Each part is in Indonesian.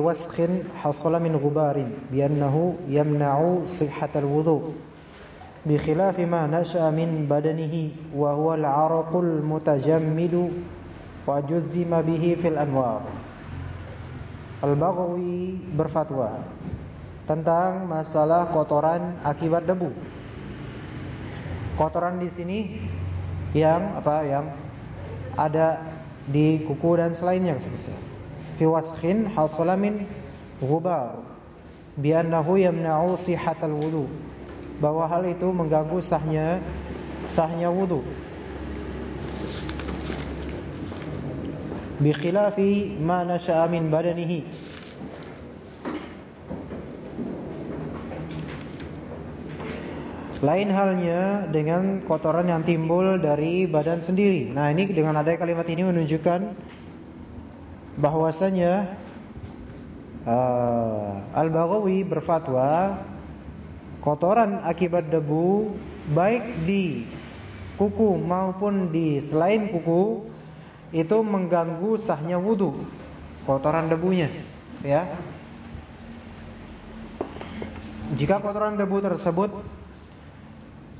Wasakhin hasala min ghubarin bi annahu yamna'u sihhatal wudu bi khilafi ma nasha'a min badanihi wa huwa al-'araqul mutajammidu wa juzzima bihi fil anwar Al-Baghawi berfatwa tentang masalah kotoran akibat debu. Kotoran di sini yang apa? Yang ada di kuku dan selainnya seperti itu. Fi waskhin hasala min ghubar bi annahu yamna'u sihhatal wudu. Bahwa hal itu mengganggu sahnya sahnya wudu. Bi khilafi ma nasha'a min badanihi Lain halnya dengan kotoran yang timbul dari badan sendiri. Nah, ini dengan adanya kalimat ini menunjukkan bahwasanya uh, Al-Baghawi berfatwa kotoran akibat debu baik di kuku maupun di selain kuku itu mengganggu sahnya wudu. Kotoran debunya, ya. Jika kotoran debu tersebut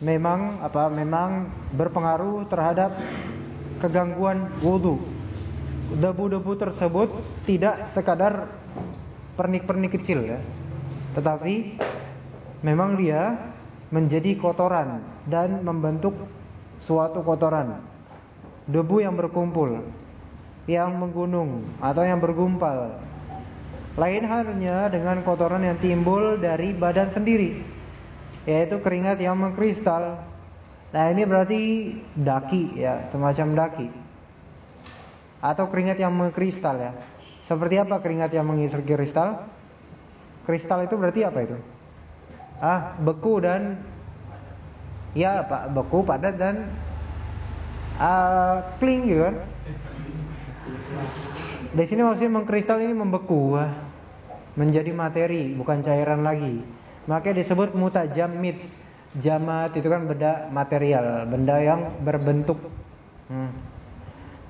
memang apa memang berpengaruh terhadap kegangguan wudu. Debu-debu tersebut tidak sekadar pernik-pernik kecil ya. Tetapi memang dia menjadi kotoran dan membentuk suatu kotoran. Debu yang berkumpul, yang menggunung atau yang bergumpal. Lain halnya dengan kotoran yang timbul dari badan sendiri yaitu keringat yang mengkristal. Nah, ini berarti daki ya, semacam daki. Atau keringat yang mengkristal ya. Seperti apa keringat yang mengkristal? Kristal itu berarti apa itu? Ah, beku dan ya, Pak, beku, padat dan uh, kling gitu kan. Di sini maksudnya mengkristal ini membeku, menjadi materi, bukan cairan lagi. Maka disebut mutajamid. Jamat itu kan benda material, benda yang berbentuk. Hmm.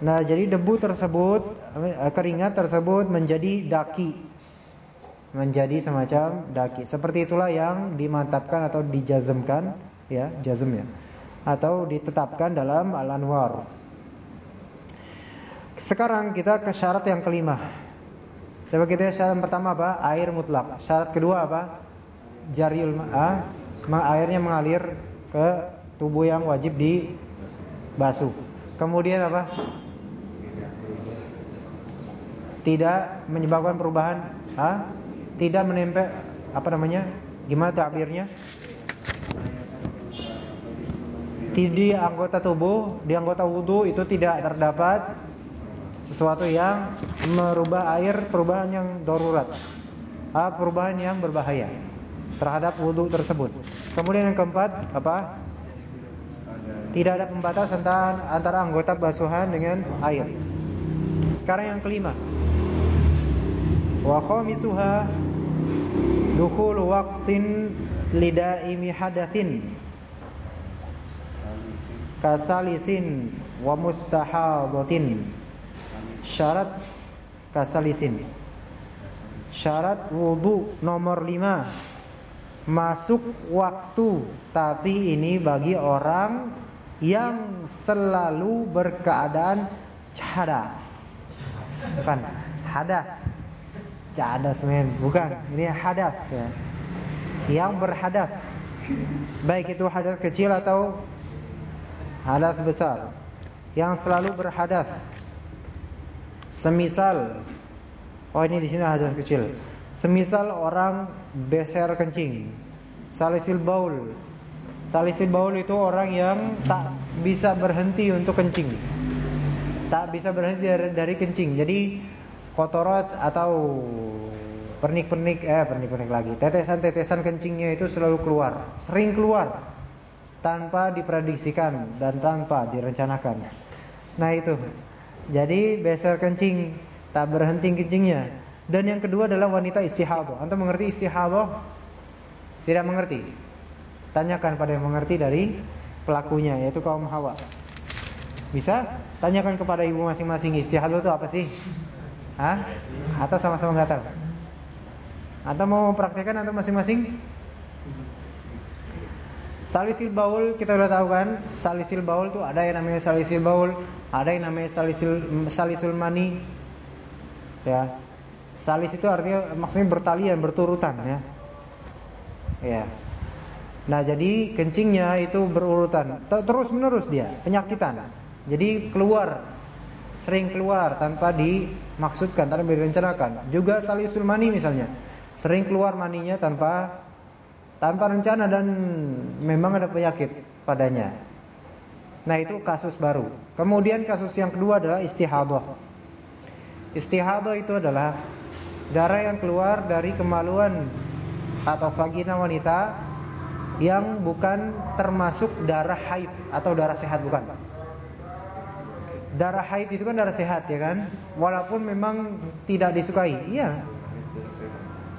Nah, jadi debu tersebut, keringat tersebut menjadi daki. Menjadi semacam daki. Seperti itulah yang dimantapkan atau dijazmkan, ya, jazm ya. Atau ditetapkan dalam Al-Anwar. Sekarang kita ke syarat yang kelima. Coba kita syarat pertama apa? Air mutlak. Syarat kedua apa? Jariul ah, airnya mengalir ke tubuh yang wajib dibasuh. Kemudian apa? Tidak menyebabkan perubahan, ah, tidak menempel apa namanya? Gimana takbirnya? Di anggota tubuh, di anggota wudhu itu tidak terdapat sesuatu yang merubah air perubahan yang darurat, ah, perubahan yang berbahaya terhadap wudhu tersebut. Kemudian yang keempat apa? Tidak ada pembatas antara, antara anggota basuhan dengan air. Sekarang yang kelima. Wa khamisuha dukhul waqtin lidaimi hadatsin kasalisin wa mustahadatin. Syarat kasalisin. Syarat wudu nomor lima masuk waktu. Tapi ini bagi orang yang selalu berkeadaan cadas. Bukan hadas. Cadas men. Bukan ini hadas ya. Yang berhadas. Baik itu hadas kecil atau hadas besar. Yang selalu berhadas. Semisal. Oh ini di sini hadas kecil Semisal orang beser kencing, salisil baul. Salisil baul itu orang yang tak bisa berhenti untuk kencing. tak bisa berhenti dari, kencing. Jadi kotorat atau pernik-pernik eh pernik-pernik lagi. Tetesan-tetesan kencingnya itu selalu keluar, sering keluar tanpa diprediksikan dan tanpa direncanakan. Nah itu. Jadi besar kencing tak berhenti kencingnya. Dan yang kedua adalah wanita istihadah. Anda mengerti istihadah? Tidak mengerti. Tanyakan pada yang mengerti dari pelakunya yaitu kaum Hawa. Bisa? Tanyakan kepada ibu masing-masing istihadah itu apa sih? Hah? Atau sama-sama nggak tahu? Atau mau mempraktekkan atau masing-masing? Salisil baul kita udah tahu kan? Salisil baul tuh ada yang namanya salisil baul, ada yang namanya salisil salisul mani. Ya. Salis itu artinya maksudnya bertalian, berturutan ya. Ya. Nah, jadi kencingnya itu berurutan, terus menerus dia, penyakitan. Jadi keluar sering keluar tanpa dimaksudkan, tanpa direncanakan. Juga salisul mani misalnya, sering keluar maninya tanpa tanpa rencana dan memang ada penyakit padanya. Nah, itu kasus baru. Kemudian kasus yang kedua adalah istihadah. Istihadah itu adalah darah yang keluar dari kemaluan atau vagina wanita yang bukan termasuk darah haid atau darah sehat bukan darah haid itu kan darah sehat ya kan? Walaupun memang tidak disukai. Iya.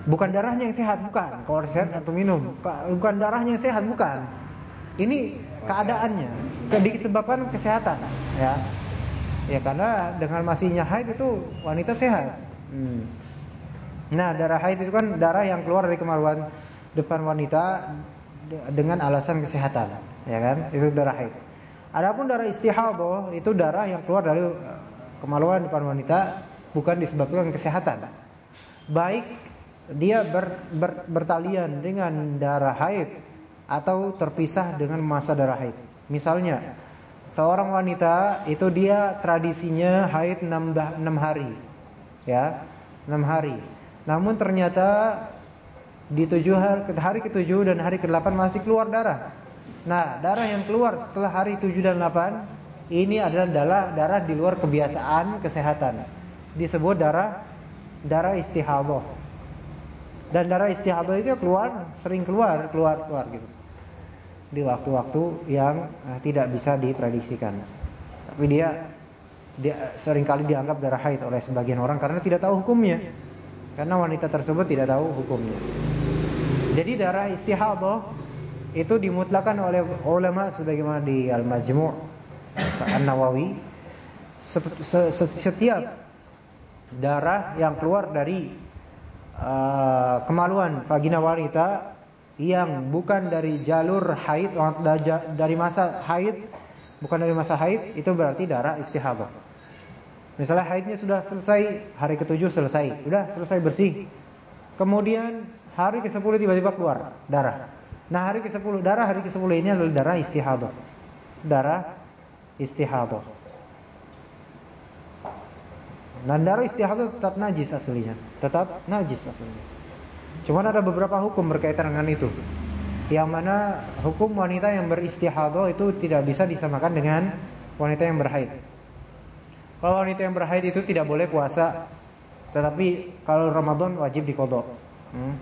Bukan darahnya yang sehat bukan. Kalau sehat atau minum. Bukan darahnya yang sehat bukan. Ini keadaannya. Disebabkan kesehatan ya. Ya karena dengan masihnya haid itu wanita sehat. Hmm. Nah, darah haid itu kan darah yang keluar dari kemaluan depan wanita dengan alasan kesehatan, ya kan? Itu darah haid. Adapun darah istihadah itu darah yang keluar dari eh, kemaluan depan wanita bukan disebabkan kesehatan. Baik dia ber, ber, bertalian dengan darah haid atau terpisah dengan masa darah haid. Misalnya, seorang wanita itu dia tradisinya haid 6, 6 hari. Ya, 6 hari. Namun ternyata di tujuh hari, hari ke-7 dan hari ke-8 masih keluar darah. Nah, darah yang keluar setelah hari 7 dan 8 ini adalah darah, darah di luar kebiasaan kesehatan. Disebut darah darah istihadah. Dan darah istihadah itu keluar sering keluar, keluar, keluar gitu. Di waktu-waktu yang eh, tidak bisa diprediksikan. Tapi dia dia sering kali dianggap darah haid oleh sebagian orang karena tidak tahu hukumnya. Karena wanita tersebut tidak tahu hukumnya. Jadi darah istihadah itu dimutlakan oleh ulama sebagaimana di Al-Majmu' An-Nawawi setiap darah yang keluar dari uh, kemaluan vagina wanita yang bukan dari jalur haid dari masa haid bukan dari masa haid itu berarti darah istihadah. Misalnya haidnya sudah selesai hari ketujuh selesai, sudah selesai bersih. Kemudian hari ke-10 tiba-tiba keluar darah. Nah hari ke-10 darah hari ke-10 ini adalah darah istihadah. Darah istihadah. Dan darah istihadah tetap najis aslinya, tetap najis aslinya. Cuma ada beberapa hukum berkaitan dengan itu. Yang mana hukum wanita yang beristihadah itu tidak bisa disamakan dengan wanita yang berhaid. Kalau wanita yang berhaid itu tidak boleh puasa, tetapi kalau Ramadan wajib dikodok. Hmm.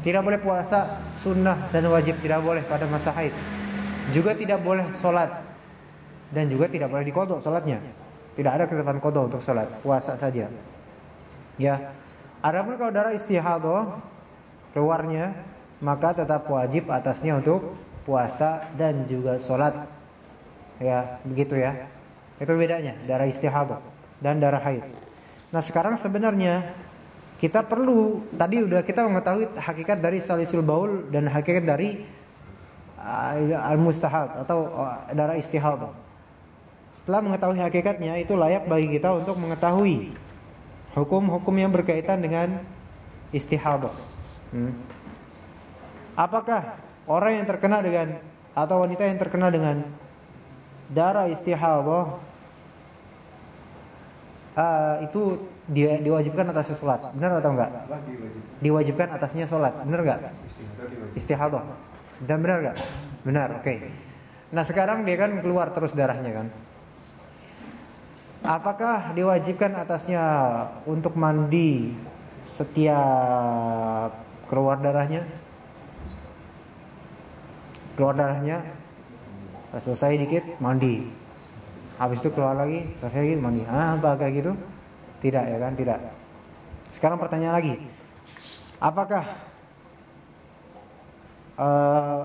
Tidak boleh puasa sunnah dan wajib tidak boleh pada masa haid. Juga tidak boleh sholat dan juga tidak boleh dikodok sholatnya. Tidak ada ketetapan kodok untuk sholat, puasa saja. Ya. Adapun kalau darah istihadah keluarnya, maka tetap wajib atasnya untuk puasa dan juga sholat. Ya, begitu ya. Itu bedanya darah istihadah dan darah haid. Nah sekarang sebenarnya kita perlu tadi udah kita mengetahui hakikat dari salisul baul dan hakikat dari uh, al-mustahad atau uh, darah istihad. Setelah mengetahui hakikatnya itu layak bagi kita untuk mengetahui hukum-hukum yang berkaitan dengan istihadah. Hmm. Apakah orang yang terkena dengan atau wanita yang terkena dengan darah istihadah uh, itu dia diwajibkan atasnya sholat, benar atau enggak? Diwajibkan atasnya sholat, benar enggak? Istihadah. Dan benar enggak? Benar, oke. Okay. Nah sekarang dia kan keluar terus darahnya kan. Apakah diwajibkan atasnya untuk mandi setiap keluar darahnya? Keluar darahnya selesai dikit mandi. Habis itu keluar lagi, selesai lagi mandi. Ah, kayak gitu? Tidak ya kan? Tidak. Sekarang pertanyaan lagi. Apakah uh,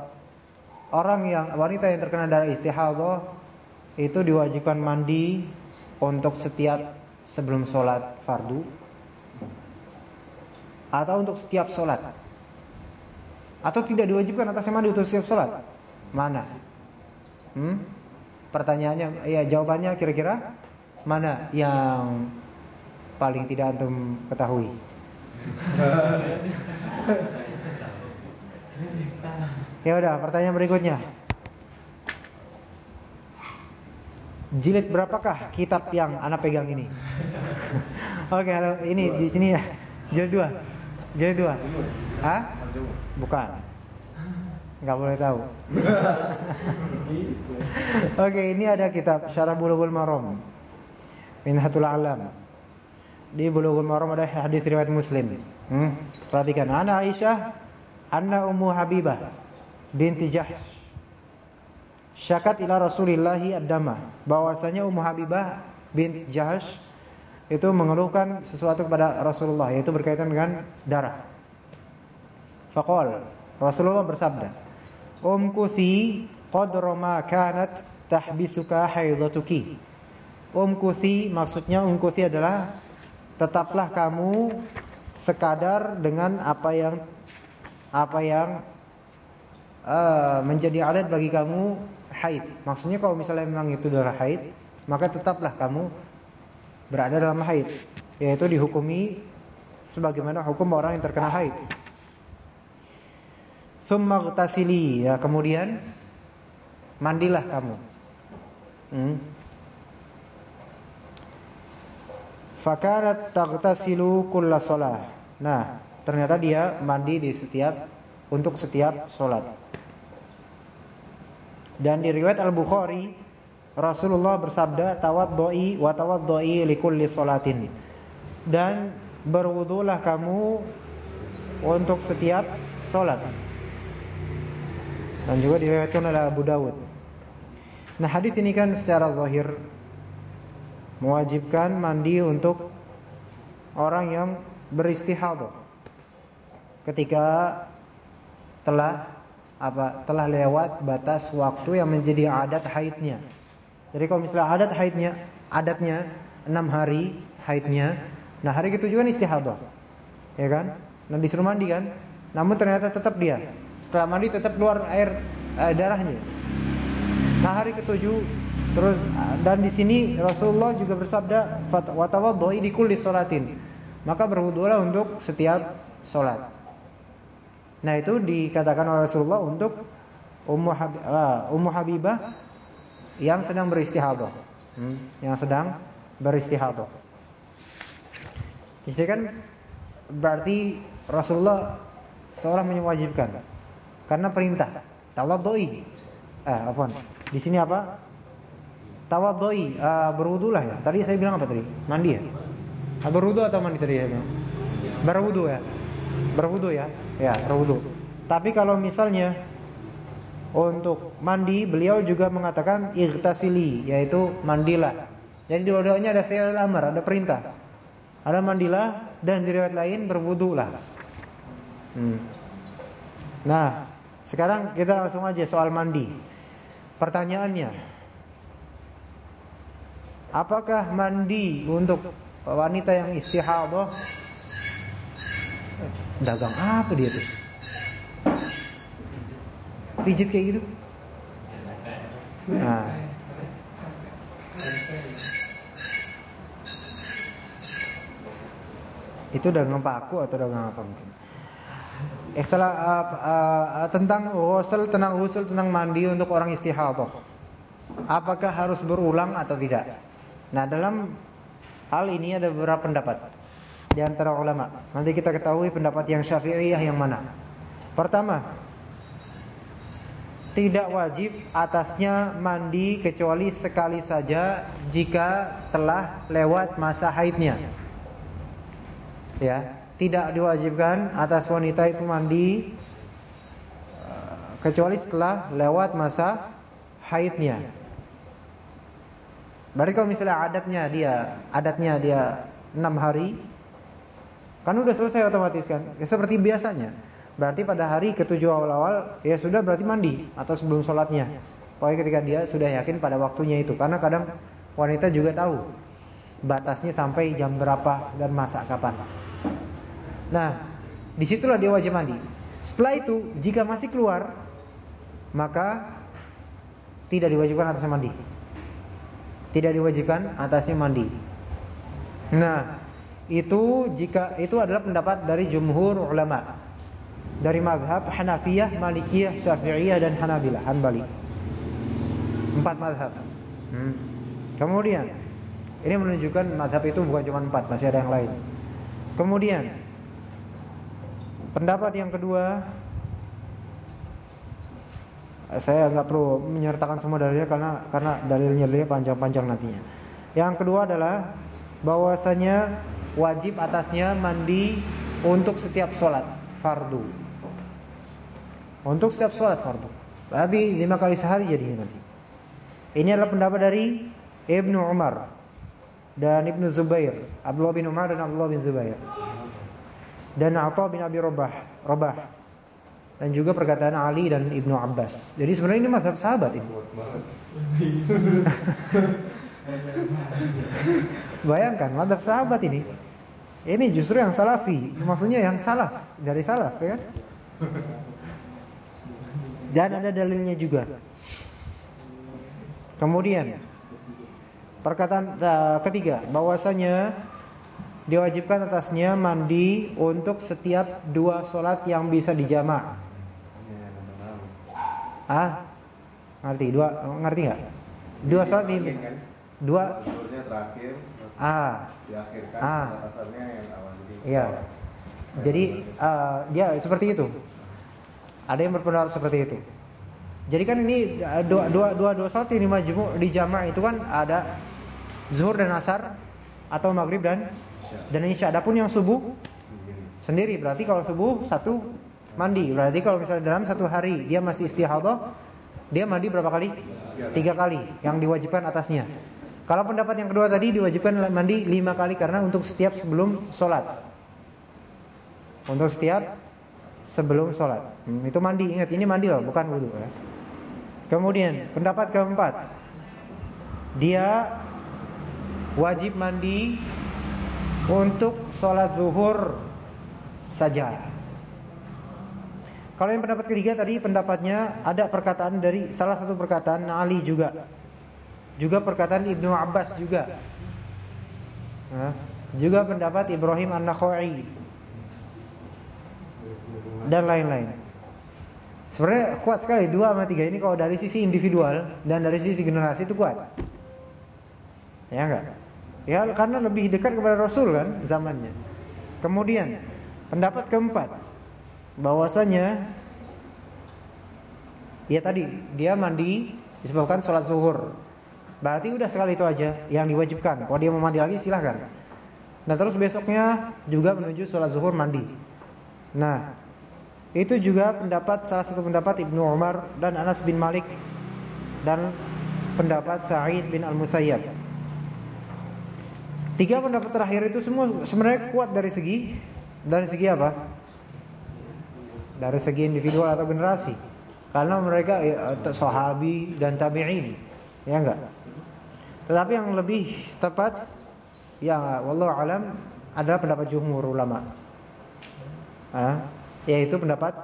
orang yang wanita yang terkena darah istihadah itu diwajibkan mandi untuk setiap sebelum sholat fardu atau untuk setiap sholat atau tidak diwajibkan atas mandi untuk setiap sholat mana hmm? Pertanyaannya ya jawabannya kira-kira mana yang paling tidak antum ketahui ya udah pertanyaan berikutnya Jilid berapakah kitab yang anak pegang ini? Oke, okay, ini di sini ya. Jilid dua. Jilid dua. Hah? Bukan. Enggak boleh tahu. Oke, okay, ini ada kitab Syarah Bulughul Maram. Minhatul Alam. Di Bulughul Maram ada hadis riwayat Muslim. Hmm? Perhatikan, ana Aisyah, anna Ummu Habibah binti Jahsh syakat ila Rasulillahi ad-dama bahwasanya Ummu Habibah bint Jahsh itu mengeluhkan sesuatu kepada Rasulullah yaitu berkaitan dengan darah. Faqal Rasulullah bersabda, "Umkuthi qadra ma kanat tahbisuka haidatuki." Umkuthi maksudnya umkuthi adalah tetaplah kamu sekadar dengan apa yang apa yang uh, menjadi adat bagi kamu haid. Maksudnya kalau misalnya memang itu darah haid, maka tetaplah kamu berada dalam haid, yaitu dihukumi sebagaimana hukum orang yang terkena haid. Tsumma ya, kemudian mandilah kamu. Hmm. Fakarat taghtasilu kulla shalah. Nah, ternyata dia mandi di setiap untuk setiap sholat. Dan di riwayat Al-Bukhari Rasulullah bersabda tawaddu'i wa tawaddu'i likulli salatin. Dan berwudulah kamu untuk setiap salat. Dan juga diriwayatkan oleh Abu Dawud. Nah, hadis ini kan secara zahir mewajibkan mandi untuk orang yang beristihadah ketika telah apa telah lewat batas waktu yang menjadi adat haidnya. Jadi kalau misalnya adat haidnya, adatnya enam hari haidnya, nah hari ketujuh kan istihadah. Ya kan? Nah disuruh mandi kan? Namun ternyata tetap dia setelah mandi tetap keluar air eh, darahnya. Nah hari ketujuh terus dan di sini Rasulullah juga bersabda wa tawaddu di kulli salatin. Maka berwudulah untuk setiap salat. Nah itu dikatakan oleh Rasulullah untuk Ummu, uh, Ummu Habibah yang sedang beristihadah, hmm, yang sedang beristihadah. Jadi kan berarti Rasulullah seorang mewajibkan karena perintah tawadoi. Eh, apa? Di sini apa? Tawadoi, uh, berwudulah ya. Tadi saya bilang apa tadi? Mandi ya? Ah, berwudu atau mandi tadi ya? Berwudu ya. Berwudu ya? Ya, berwudu. Tapi kalau misalnya untuk mandi, beliau juga mengatakan ightasili, yaitu mandilah. Jadi dua-duanya ada fi'il amr, ada perintah. Ada mandilah dan di riwayat lain berwudulah. Hmm. Nah, sekarang kita langsung aja soal mandi. Pertanyaannya, apakah mandi untuk wanita yang istihadah Dagang apa dia tuh? Pijit kayak gitu. Nah. Itu dagang paku atau dagang apa mungkin? Ikhtilaf uh, uh, tentang ghusl, tentang ghusl, tentang mandi untuk orang istihadah. Apakah harus berulang atau tidak? Nah, dalam hal ini ada beberapa pendapat di antara ulama. Nanti kita ketahui pendapat yang Syafi'iyah yang mana. Pertama, tidak wajib atasnya mandi kecuali sekali saja jika telah lewat masa haidnya. Ya, tidak diwajibkan atas wanita itu mandi eh, kecuali setelah lewat masa haidnya. Berarti kalau misalnya adatnya dia, adatnya dia enam hari, kan udah selesai otomatis kan? Ya, seperti biasanya. Berarti pada hari ketujuh awal-awal ya sudah berarti mandi atau sebelum sholatnya. Pokoknya ketika dia sudah yakin pada waktunya itu. Karena kadang wanita juga tahu batasnya sampai jam berapa dan masa kapan. Nah, di situlah dia wajib mandi. Setelah itu, jika masih keluar, maka tidak diwajibkan atasnya mandi. Tidak diwajibkan atasnya mandi. Nah, itu jika itu adalah pendapat dari jumhur ulama dari mazhab Hanafiyah, Malikiyah, Syafi'iyah dan Hanabilah, Hanbali. Empat mazhab. Hmm. Kemudian ini menunjukkan mazhab itu bukan cuma empat, masih ada yang lain. Kemudian pendapat yang kedua saya nggak perlu menyertakan semua dalilnya karena karena dalilnya dia panjang-panjang nantinya. Yang kedua adalah bahwasanya wajib atasnya mandi untuk setiap sholat fardu. Untuk setiap sholat fardu. Berarti lima kali sehari jadinya nanti. Ini adalah pendapat dari Ibnu Umar dan Ibnu Zubair, Abdullah bin Umar dan Abdullah bin Zubair. Dan Atha bin Abi Rabah, Rabah dan juga perkataan Ali dan Ibnu Abbas. Jadi sebenarnya ini mazhab sahabat ini. Bayangkan mazhab sahabat ini. Ini justru yang salafi, maksudnya yang salaf dari salaf ya kan? Dan ada dalilnya juga. Kemudian perkataan uh, ketiga bahwasanya diwajibkan atasnya mandi untuk setiap dua solat yang bisa dijamak. Ah, ngerti? Dua ngerti nggak? Dua solat ini. dua. Terakhir ah. diakhirkan ah. yang awal jadi iya. Jadi uh, dia seperti itu. Ada yang berpendapat seperti itu. Jadi kan ini dua dua dua, dua salat ini majmu di jamaah itu kan ada zuhur dan asar atau maghrib dan dan isya. Adapun yang subuh sendiri berarti kalau subuh satu mandi. Berarti kalau misalnya dalam satu hari dia masih istihadah, dia mandi berapa kali? Tiga kali yang diwajibkan atasnya. Kalau pendapat yang kedua tadi diwajibkan mandi lima kali karena untuk setiap sebelum sholat. Untuk setiap sebelum sholat. Hmm, itu mandi, ingat ini mandi loh, bukan wudhu. Ya. Kemudian pendapat keempat, dia wajib mandi untuk sholat zuhur saja. Kalau yang pendapat ketiga tadi pendapatnya ada perkataan dari salah satu perkataan Ali juga juga perkataan Ibnu Abbas juga. Nah, juga pendapat Ibrahim An-Nakhai dan lain-lain. Sebenarnya kuat sekali dua sama tiga ini kalau dari sisi individual dan dari sisi generasi itu kuat. Ya enggak? Ya karena lebih dekat kepada Rasul kan zamannya. Kemudian pendapat keempat bahwasanya ya tadi dia mandi disebabkan sholat zuhur Berarti udah sekali itu aja yang diwajibkan. Kalau dia mau mandi lagi silahkan. Nah terus besoknya juga menuju sholat zuhur mandi. Nah itu juga pendapat salah satu pendapat Ibnu Umar dan Anas bin Malik dan pendapat Sa'id bin Al-Musayyab. Tiga pendapat terakhir itu semua sebenarnya kuat dari segi dari segi apa? Dari segi individual atau generasi. Karena mereka ya, sahabi dan tabi'in. Ya enggak? Tetapi yang lebih tepat yang wallahu alam adalah pendapat jumhur ulama. Ah, yaitu pendapat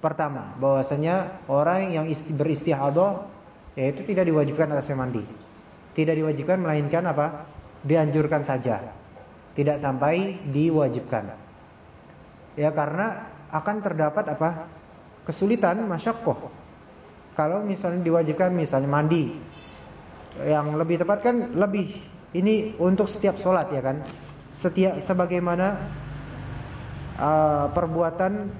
pertama bahwasanya orang yang beristihadah yaitu tidak diwajibkan atasnya mandi. Tidak diwajibkan melainkan apa? Dianjurkan saja. Tidak sampai diwajibkan. Ya karena akan terdapat apa? Kesulitan masyakoh. Kalau misalnya diwajibkan misalnya mandi yang lebih tepat kan lebih ini untuk setiap sholat ya kan setiap sebagaimana uh, perbuatan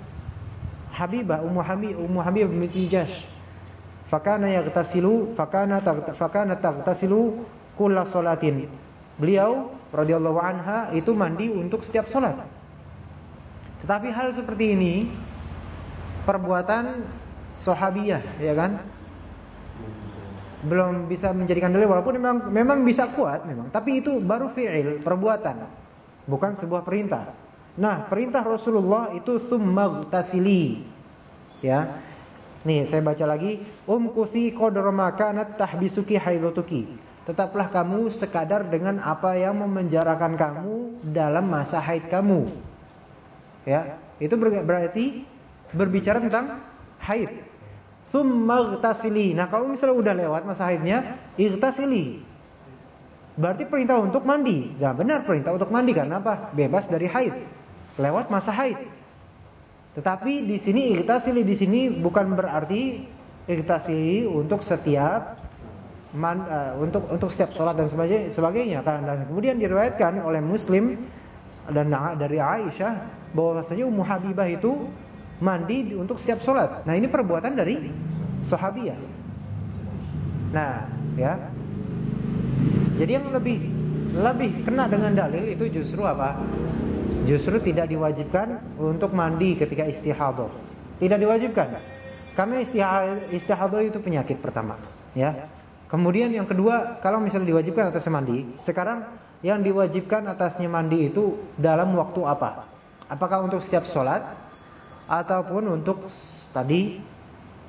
Habibah Ummu Habib Ummu Habib binti Jash fakana yaghtasilu fakana fakana taghtasilu kulla salatin. Beliau radhiyallahu anha itu mandi untuk setiap salat. Tetapi hal seperti ini perbuatan sahabiyah, ya kan? Belum bisa menjadikan dalil walaupun memang memang bisa kuat memang, tapi itu baru fi'il, perbuatan. Bukan sebuah perintah. Nah, perintah Rasulullah itu tsumma tasili. Ya. Nih, saya baca lagi, umkuthi qadra ma kanat tahbisuki haidatuki. Tetaplah kamu sekadar dengan apa yang memenjarakan kamu dalam masa haid kamu. Ya, itu berarti berbicara tentang haid. Tsumma ightasili. Nah, kalau misalnya udah lewat masa haidnya, ightasili. Berarti perintah untuk mandi. Enggak benar perintah untuk mandi karena apa? Bebas dari haid. Lewat masa haid. Tetapi di sini ightasili di sini bukan berarti ightasili untuk setiap man, uh, untuk untuk setiap sholat dan sebagainya. Karena dan kemudian diriwayatkan oleh Muslim dan dari Aisyah bahwasanya Ummu Habibah itu mandi untuk setiap sholat. Nah ini perbuatan dari sahabiah. Nah ya. Jadi yang lebih lebih kena dengan dalil itu justru apa? Justru tidak diwajibkan untuk mandi ketika istihadah. Tidak diwajibkan. Karena istihadah itu penyakit pertama, ya. Kemudian yang kedua, kalau misalnya diwajibkan atas mandi, sekarang yang diwajibkan atasnya mandi itu dalam waktu apa? Apakah untuk setiap sholat ataupun untuk tadi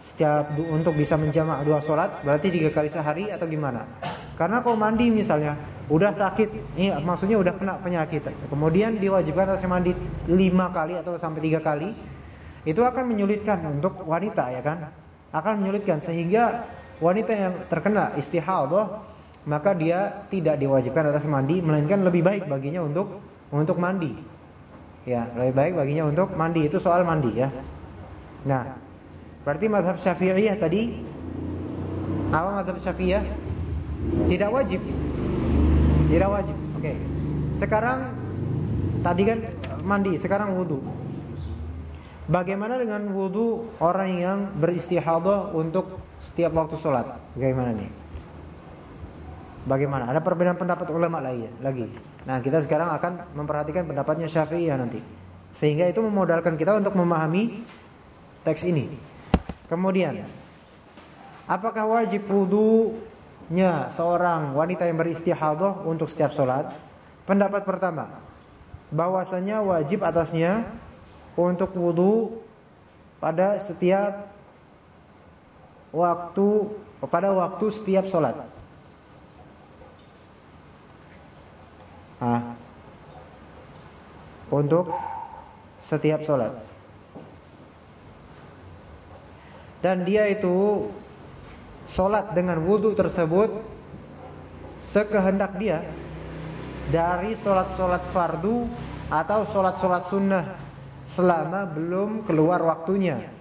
setiap untuk bisa menjamak dua sholat berarti tiga kali sehari atau gimana? Karena kalau mandi misalnya udah sakit, ini maksudnya udah kena penyakit, kemudian diwajibkan harus mandi lima kali atau sampai tiga kali, itu akan menyulitkan untuk wanita ya kan? Akan menyulitkan sehingga wanita yang terkena istihadah maka dia tidak diwajibkan atas mandi, melainkan lebih baik baginya untuk untuk mandi. Ya, lebih baik baginya untuk mandi itu soal mandi ya. Nah, berarti mazhab Syafi'iyah tadi apa mazhab Syafi'iyah? Tidak wajib tidak wajib. Oke. Sekarang tadi kan mandi, sekarang wudu. Bagaimana dengan wudu orang yang beristihadah untuk setiap waktu sholat? Bagaimana nih? Bagaimana? Ada perbedaan pendapat ulama lagi ya, lagi. Nah, kita sekarang akan memperhatikan pendapatnya Syafi'iyah nanti. Sehingga itu memodalkan kita untuk memahami teks ini. Kemudian, apakah wajib wudu nya seorang wanita yang beristihadah untuk setiap sholat Pendapat pertama bahwasanya wajib atasnya untuk wudhu pada setiap waktu pada waktu setiap sholat. Nah, untuk setiap sholat. Dan dia itu Sholat dengan wudhu tersebut Sekehendak dia Dari sholat-sholat fardu Atau sholat-sholat sunnah Selama belum keluar waktunya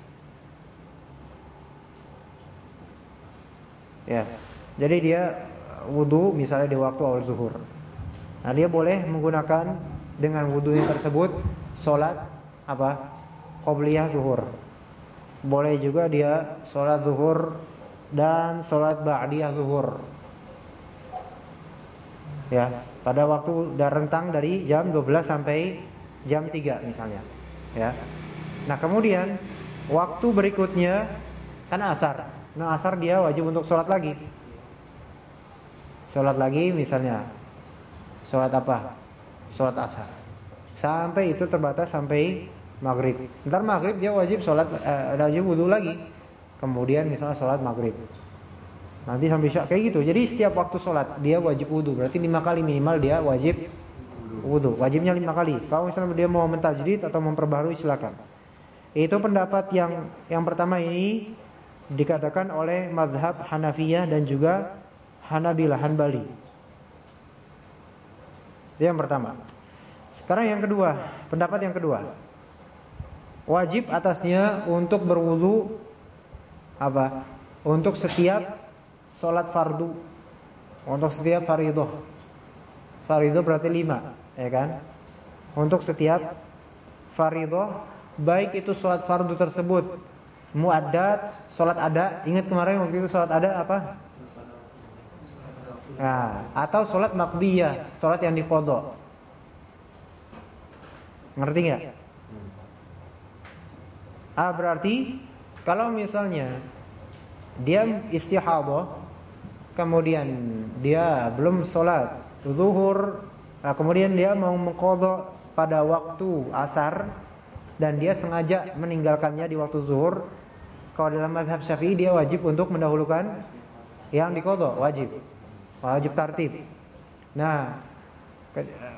Ya Jadi dia wudhu misalnya di waktu awal zuhur Nah dia boleh menggunakan Dengan wudhunya tersebut Sholat apa? Qobliyah zuhur Boleh juga dia sholat zuhur dan sholat ba'diyah zuhur. Ya, pada waktu dan rentang dari jam 12 sampai jam 3 misalnya. Ya. Nah, kemudian waktu berikutnya kan asar. Nah, asar dia wajib untuk sholat lagi. Sholat lagi misalnya. Sholat apa? Sholat asar. Sampai itu terbatas sampai maghrib. Ntar maghrib dia wajib sholat, eh, wajib wudhu lagi. Kemudian misalnya sholat maghrib Nanti sampai syak kayak gitu Jadi setiap waktu sholat dia wajib wudhu Berarti lima kali minimal dia wajib wudhu Wajibnya lima kali Kalau misalnya dia mau mentajdid atau memperbaharui silakan Itu pendapat yang yang pertama ini Dikatakan oleh madhab Hanafiyah dan juga Hanabilah, Hanbali Itu yang pertama Sekarang yang kedua Pendapat yang kedua Wajib atasnya untuk berwudhu apa? Untuk setiap sholat fardu, untuk setiap faridoh. Faridoh berarti lima, ya kan? Untuk setiap faridoh, baik itu sholat fardu tersebut muaddat, salat ada. Ingat kemarin waktu itu salat ada apa? Nah, atau salat maqdiyah, salat yang diqadha. Ngerti nggak? Ah berarti kalau misalnya dia istihadah kemudian dia belum sholat zuhur nah kemudian dia mau mengkodok pada waktu asar dan dia sengaja meninggalkannya di waktu zuhur kalau dalam madhab syafi'i dia wajib untuk mendahulukan yang dikodok wajib wajib tartib nah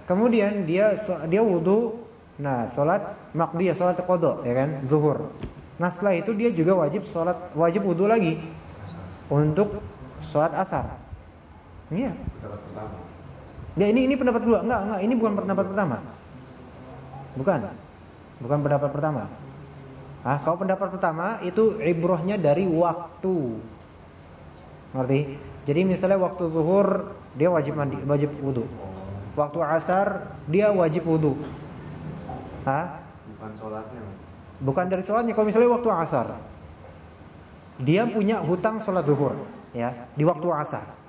kemudian dia dia wudhu nah sholat makdiyah sholat kodok ya kan zuhur nah setelah itu dia juga wajib sholat wajib wudhu lagi untuk sholat asar. Iya. Ya ini ini pendapat kedua. Enggak, enggak, ini bukan pendapat pertama. Bukan. Bukan pendapat pertama. Ah, kalau pendapat pertama itu ibrohnya dari waktu. Ngerti? Jadi misalnya waktu zuhur dia wajib mandi, wajib wudu. Waktu asar dia wajib wudu. Hah? Bukan sholatnya. Bukan dari sholatnya. Kalau misalnya waktu asar, dia punya hutang sholat zuhur ya di waktu asar.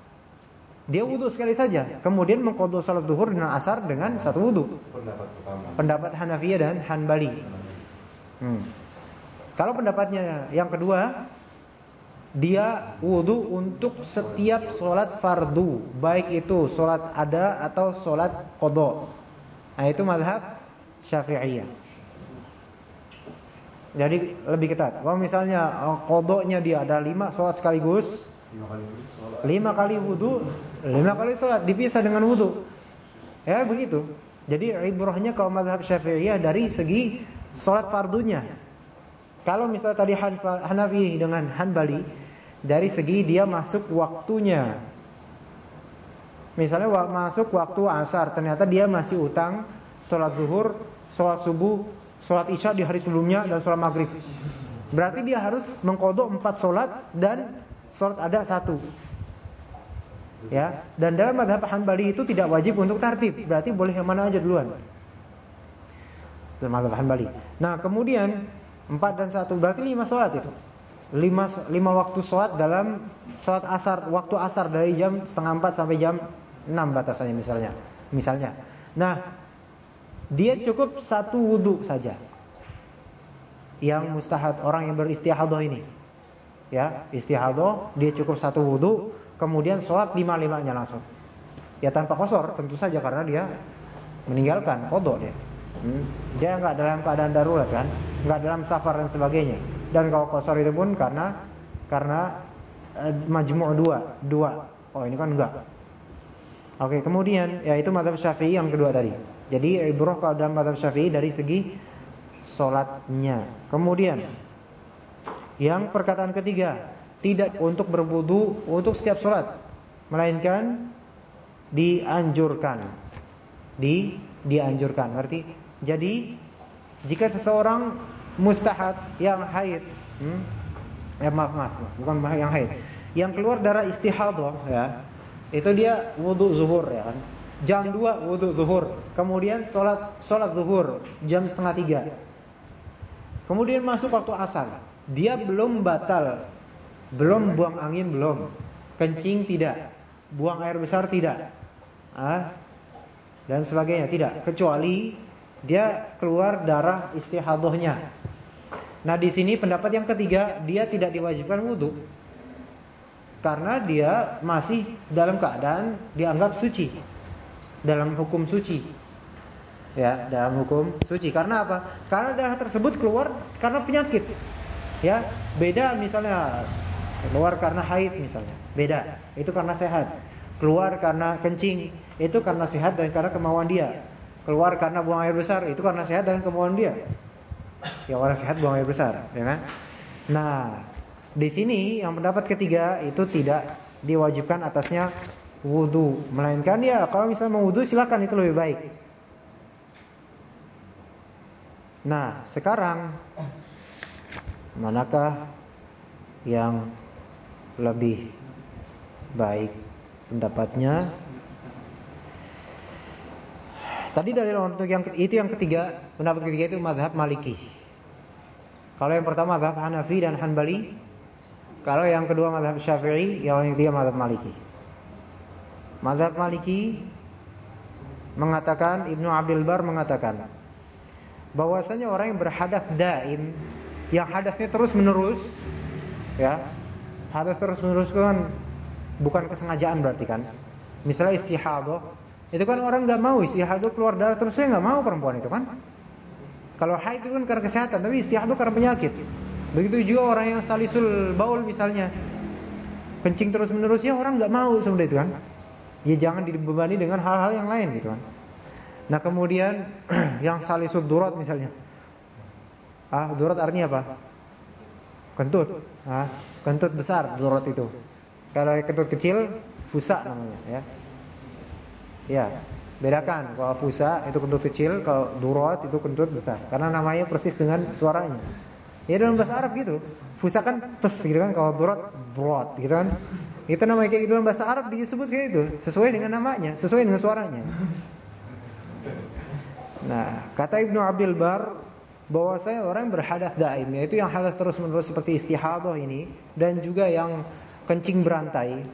Dia wudhu sekali saja, kemudian mengkodok salat zuhur dengan asar dengan satu wudhu. Pendapat Pendapat Hanafiyah dan Hanbali. Hmm. Kalau pendapatnya yang kedua, dia wudhu untuk setiap sholat fardu, baik itu sholat ada atau sholat kodok. Nah itu madhab syafi'iyah. Jadi lebih ketat. Kalau misalnya kodoknya dia ada lima sholat sekaligus, Lima kali wudhu, lima kali sholat dipisah dengan wudhu. Ya begitu. Jadi ibrahnya kalau madhab syafi'iyah dari segi sholat fardunya. Kalau misalnya tadi Hanafi dengan Hanbali dari segi dia masuk waktunya. Misalnya masuk waktu asar, ternyata dia masih utang sholat zuhur, sholat subuh, sholat isya di hari sebelumnya dan sholat maghrib. Berarti dia harus mengkodok empat sholat dan Sholat ada satu. Ya, dan dalam madhab Hanbali itu tidak wajib untuk tartib, berarti boleh yang mana aja duluan. Dalam madhab Hanbali. Nah, kemudian empat dan satu berarti lima sholat itu. Lima, lima waktu sholat dalam sholat asar, waktu asar dari jam setengah empat sampai jam enam batasannya misalnya. Misalnya. Nah, dia cukup satu wudhu saja. Yang mustahad orang yang beristihadah ini ya istihadah dia cukup satu wudhu kemudian sholat lima limanya langsung ya tanpa kosor tentu saja karena dia meninggalkan kodok dia hmm. dia nggak dalam keadaan darurat kan nggak dalam safar dan sebagainya dan kalau kosor itu pun karena karena eh, majmu' dua dua oh ini kan enggak oke kemudian ya itu madhab syafi'i yang kedua tadi jadi ibrah kalau dalam madhab syafi'i dari segi sholatnya kemudian yang perkataan ketiga, tidak untuk berwudu untuk setiap sholat, melainkan dianjurkan. Di dianjurkan. Ngerti? Jadi jika seseorang mustahad yang haid, hmm? eh, maaf, maaf, bukan yang haid, yang keluar darah istihadah ya, itu dia wudu zuhur ya kan. Jam 2 wudu zuhur, kemudian sholat sholat zuhur jam setengah tiga. Kemudian masuk waktu asar. Dia belum batal, belum buang angin belum, kencing tidak, buang air besar tidak, ah, dan sebagainya tidak, kecuali dia keluar darah istihadahnya. Nah di sini pendapat yang ketiga dia tidak diwajibkan wudhu karena dia masih dalam keadaan dianggap suci dalam hukum suci ya dalam hukum suci karena apa karena darah tersebut keluar karena penyakit Ya, beda misalnya keluar karena haid misalnya. Beda. Itu karena sehat. Keluar karena kencing, itu karena sehat dan karena kemauan dia. Keluar karena buang air besar, itu karena sehat dan kemauan dia. Ya orang sehat buang air besar, ya kan? Nah, di sini yang pendapat ketiga itu tidak diwajibkan atasnya wudhu, melainkan ya kalau misalnya mau wudhu silakan itu lebih baik. Nah, sekarang manakah yang lebih baik pendapatnya Tadi dari untuk yang itu yang ketiga, pendapat ketiga itu madhab Maliki. Kalau yang pertama mazhab Hanafi dan Hanbali, kalau yang kedua mazhab Syafi'i, yang ketiga mazhab Maliki. Mazhab Maliki mengatakan Ibnu Abdul Bar mengatakan bahwasanya orang yang berhadas daim, yang hadasnya terus menerus, ya, hadas terus menerus kan bukan kesengajaan berarti kan. Misalnya istihadah, itu kan orang nggak mau istihadah keluar darah terus saya nggak mau perempuan itu kan. Kalau haid itu kan karena kesehatan, tapi istihadah itu karena penyakit. Begitu juga orang yang salisul baul misalnya. Kencing terus-menerus ya orang nggak mau seperti itu kan. Ya jangan dibebani dengan hal-hal yang lain gitu kan. Nah, kemudian yang salisul durat misalnya. Ah, durat artinya apa? Kentut. Ah, kentut besar durat itu. Kalau kentut kecil fusa namanya ya. Ya, Bedakan kalau fusa itu kentut kecil, kalau durot itu kentut besar. Karena namanya persis dengan suaranya. Ya dalam bahasa Arab gitu. Fusa kan pes gitu kan, kalau durot brot gitu kan. Itu namanya kayak gitu dalam bahasa Arab disebut kayak itu, sesuai dengan namanya, sesuai dengan suaranya. Nah, kata Ibnu Abdul Bar bahwa saya orang berhadas daim yaitu yang hadas terus-menerus seperti istihadah ini dan juga yang kencing berantai.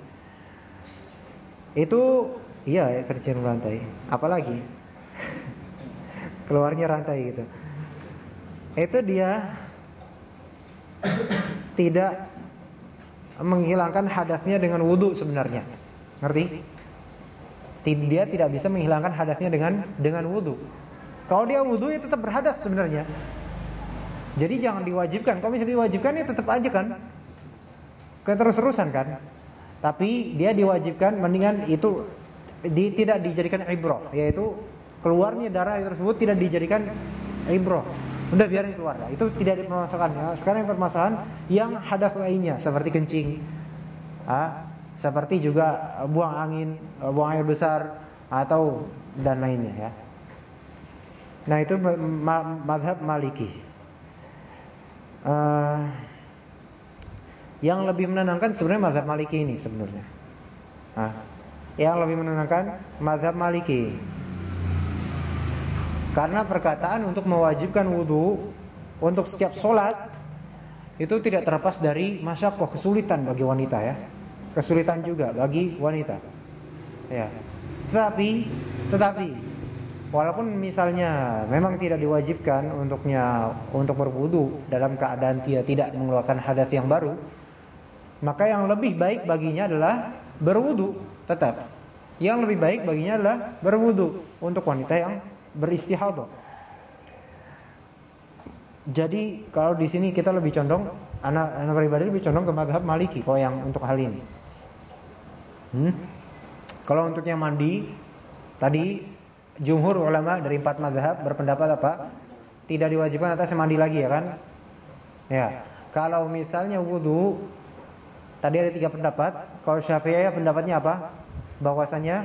Itu Iya, ya, kerjaan rantai. Apalagi keluarnya rantai gitu. Itu dia tidak menghilangkan hadasnya dengan wudhu sebenarnya. Ngerti? Dia tidak bisa menghilangkan hadasnya dengan dengan wudhu. Kalau dia wudhu ya tetap berhadas sebenarnya. Jadi jangan diwajibkan. Kalau misalnya diwajibkan ya tetap aja kan. Keterus-terusan kan. Tapi dia diwajibkan mendingan itu di, tidak dijadikan ibroh, yaitu keluarnya darah tersebut tidak dijadikan ibroh. Udah biarin keluar lah. Itu tidak dipermasalahkan. Ya. Sekarang yang permasalahan yang hadaf lainnya seperti kencing, ah, seperti juga buang angin, buang air besar atau dan lainnya ya. Nah itu madhab maliki. Uh, yang lebih menenangkan sebenarnya madhab maliki ini sebenarnya. Ah, yang lebih menenangkan mazhab Maliki. Karena perkataan untuk mewajibkan wudhu untuk setiap sholat itu tidak terlepas dari masyakoh kesulitan bagi wanita ya, kesulitan juga bagi wanita. Ya, tetapi tetapi walaupun misalnya memang tidak diwajibkan untuknya untuk berwudhu dalam keadaan dia tidak mengeluarkan hadas yang baru, maka yang lebih baik baginya adalah berwudhu tetap. Yang lebih baik baginya adalah berwudu untuk wanita yang beristihadah. Jadi kalau di sini kita lebih condong anak anak pribadi lebih condong ke madhab Maliki kalau yang untuk hal ini. Hmm? Kalau untuk yang mandi tadi jumhur ulama dari empat madhab berpendapat apa? Tidak diwajibkan atas mandi lagi ya kan? Ya. Kalau misalnya wudhu Tadi ada tiga pendapat. Kalau Syafi'i pendapatnya apa? Bahwasanya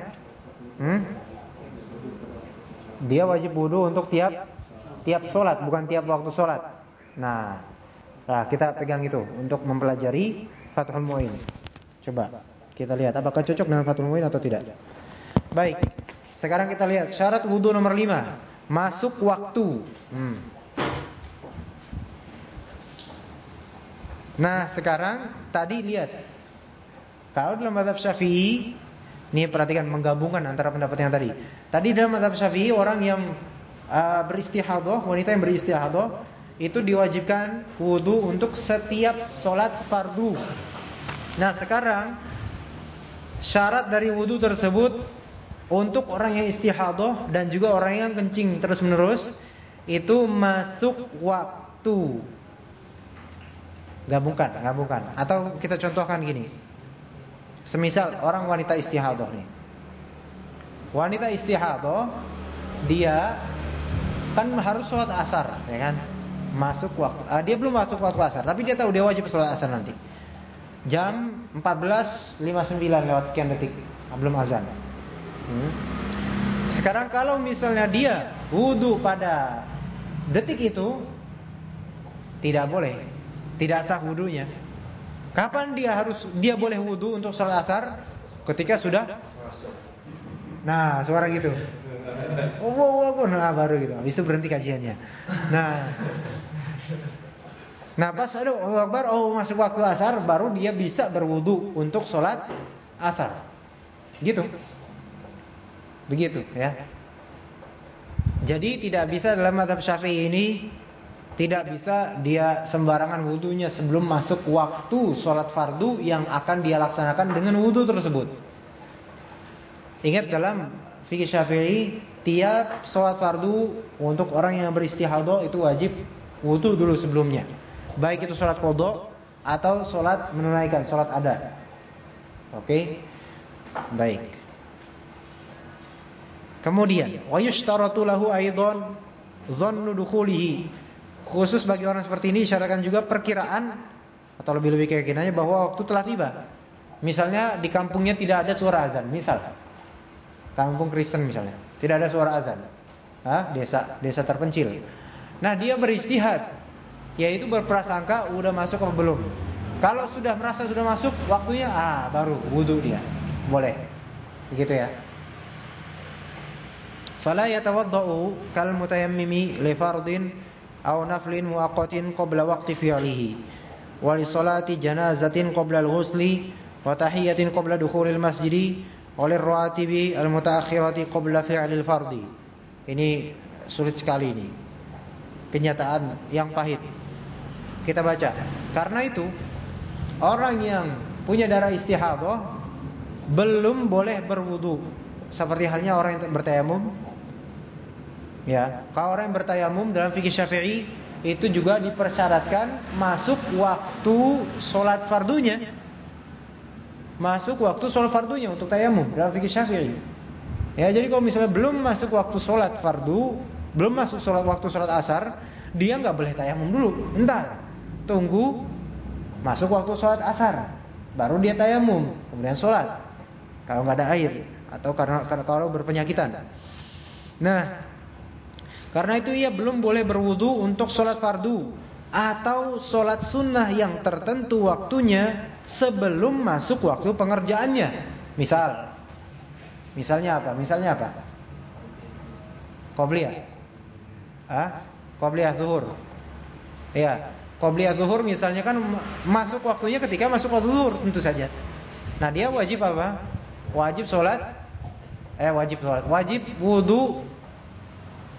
hmm? dia wajib wudhu untuk tiap tiap sholat, bukan tiap waktu sholat. Nah, nah kita pegang itu untuk mempelajari Fathul Muin. Coba kita lihat apakah cocok dengan Fathul Muin atau tidak. Baik, sekarang kita lihat syarat wudhu nomor 5 masuk waktu. Hmm. Nah sekarang tadi lihat. Kalau dalam madhab syafi'i Ini perhatikan menggabungkan antara pendapat yang tadi. Tadi dalam madhab syafi'i orang yang uh, beristihadah Wanita yang beristihadah Itu diwajibkan wudhu untuk setiap sholat fardu. Nah sekarang Syarat dari wudhu tersebut Untuk orang yang istihadah Dan juga orang yang kencing terus menerus Itu masuk waktu Gabungkan, gabungkan. Atau kita contohkan gini. Semisal orang wanita istihadah nih. Wanita istihadah dia kan harus sholat asar, ya kan? Masuk waktu. Uh, dia belum masuk waktu asar, tapi dia tahu dia wajib sholat asar nanti. Jam 14.59 lewat sekian detik, belum azan. Hmm. Sekarang kalau misalnya dia wudhu pada detik itu tidak boleh tidak sah wudunya. Kapan dia harus dia boleh wudu untuk salat asar? Ketika sudah Nah, suara gitu. Oh, wow, wow, nah baru gitu. Habis berhenti kajiannya. Nah. Nah pas ada Allahu Akbar, oh masuk waktu asar, baru dia bisa berwudu untuk sholat asar. Gitu. Begitu ya. Jadi tidak bisa dalam madhab syafi'i ini tidak bisa dia sembarangan wudhunya sebelum masuk waktu sholat fardu yang akan dia laksanakan dengan wudhu tersebut. Ingat dalam fikih syafi'i tiap sholat fardu untuk orang yang beristihadah itu wajib wudhu dulu sebelumnya. Baik itu sholat kodok atau sholat menunaikan, sholat ada. Oke, baik. Kemudian, wa yushtaratu aidan dhannu dukhulihi Khusus bagi orang seperti ini syaratkan juga perkiraan atau lebih-lebih keyakinannya bahwa waktu telah tiba. Misalnya di kampungnya tidak ada suara azan, misal kampung Kristen misalnya, tidak ada suara azan. Hah? desa desa terpencil. Nah, dia berijtihad yaitu berprasangka udah masuk atau belum. Kalau sudah merasa sudah masuk waktunya ah baru wudu dia. Boleh. Begitu ya. Fala yatawaddau kal mutayammimi li fardin aw naflin muaqqatin qabla waqti fi'lihi. Wa li salati janazatin qabla al-ghusli wa tahiyatin qabla dukhulil masjidi wa lirratibi al-mutaakhirati qabla fi'lil fardi. Ini sulit sekali ini. Kenyataan yang pahit. Kita baca. Karena itu orang yang punya darah istihadah belum boleh berwudu. Seperti halnya orang yang bertayamum Ya, kalau orang yang bertayamum dalam fikih Syafi'i itu juga dipersyaratkan masuk waktu sholat fardunya. Masuk waktu sholat fardunya untuk tayamum dalam fikih Syafi'i. Ya, jadi kalau misalnya belum masuk waktu sholat fardu, belum masuk sholat waktu sholat asar, dia nggak boleh tayamum dulu. Entar, tunggu masuk waktu sholat asar, baru dia tayamum, kemudian sholat. Kalau nggak ada air atau karena, karena kalau berpenyakitan. Nah, karena itu ia belum boleh berwudu untuk sholat fardu atau sholat sunnah yang tertentu waktunya sebelum masuk waktu pengerjaannya. Misal, misalnya apa? Misalnya apa? Qobliyah. Ah, Qobliyah zuhur. Ya, Qobliyah zuhur misalnya kan masuk waktunya ketika masuk waktu zuhur tentu saja. Nah, dia wajib apa? Wajib sholat eh wajib sholat, wajib wudu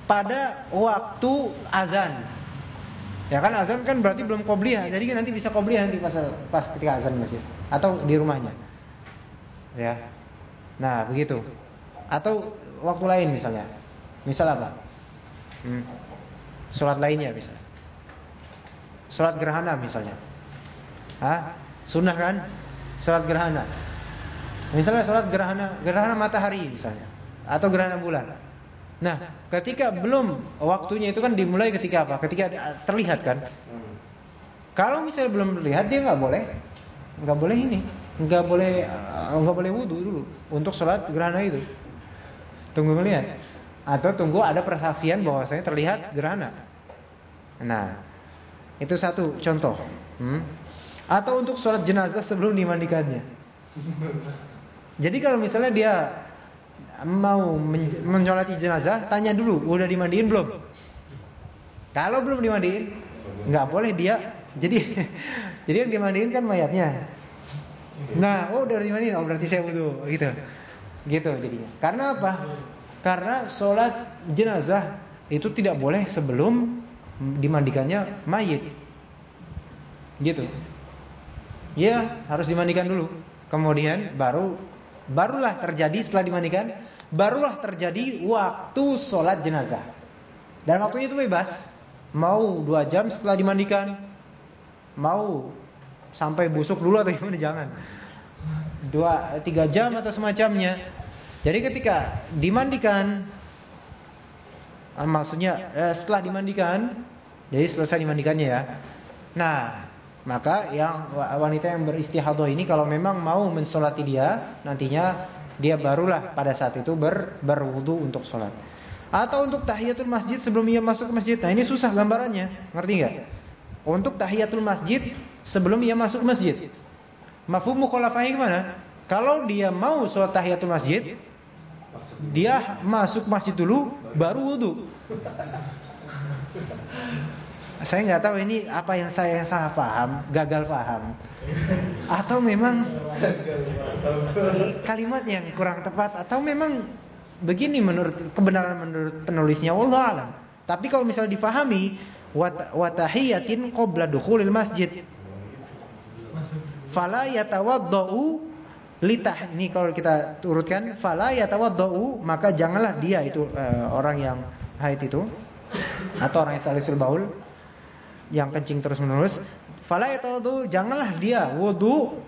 pada waktu azan. Ya kan azan kan berarti belum qobliyah. Jadi nanti bisa qobliyah nanti pas pas ketika azan masjid atau di rumahnya. Ya. Nah, begitu. Atau waktu lain misalnya. Misal apa? Hmm. Salat lainnya bisa. Salat gerhana misalnya. Hah? Sunnah kan? Salat gerhana. Misalnya salat gerhana gerhana matahari misalnya atau gerhana bulan. Nah, ketika belum waktunya itu kan dimulai ketika apa? Ketika terlihat kan. Kalau misalnya belum terlihat dia nggak boleh, nggak boleh ini, nggak boleh eh, nggak boleh wudhu dulu untuk sholat gerhana itu. Tunggu melihat atau tunggu ada persaksian bahwasanya terlihat gerhana. Nah, itu satu contoh. Hmm? Atau untuk sholat jenazah sebelum dimandikannya. Jadi kalau misalnya dia mau mencolati jenazah, tanya dulu, udah dimandiin belum? Kalau belum dimandiin, nggak boleh dia. Jadi, jadi yang dimandiin kan mayatnya. Nah, oh udah dimandiin, oh berarti saya wudhu, gitu, gitu jadinya. Karena apa? Karena sholat jenazah itu tidak boleh sebelum dimandikannya mayit, gitu. Ya harus dimandikan dulu, kemudian baru barulah terjadi setelah dimandikan barulah terjadi waktu sholat jenazah. Dan waktunya itu bebas. Mau dua jam setelah dimandikan, mau sampai busuk dulu atau gimana jangan. Dua tiga jam atau semacamnya. Jadi ketika dimandikan, ah, maksudnya eh, setelah dimandikan, jadi selesai dimandikannya ya. Nah, maka yang wanita yang beristihadah ini kalau memang mau mensolati dia nantinya dia barulah pada saat itu ber, berwudu untuk sholat. Atau untuk tahiyatul masjid sebelum ia masuk ke masjid. Nah ini susah gambarannya, ngerti nggak? Untuk tahiyatul masjid sebelum ia masuk masjid. Mafhum mukhalafahnya gimana? Kalau dia mau sholat tahiyatul masjid, dia masuk masjid dulu, baru wudu. Saya nggak tahu ini apa yang saya salah paham, gagal paham, atau memang kalimat yang kurang tepat, atau memang begini menurut kebenaran menurut penulisnya Allah alam. Tapi kalau misalnya dipahami watahiyatin qabla dukhulil masjid. Fala yatawaddau litah ini kalau kita turutkan fala yatawaddau maka janganlah dia itu uh, orang yang haid itu atau orang yang salisul baul yang kencing terus menerus fala yatawaddau janganlah dia wudu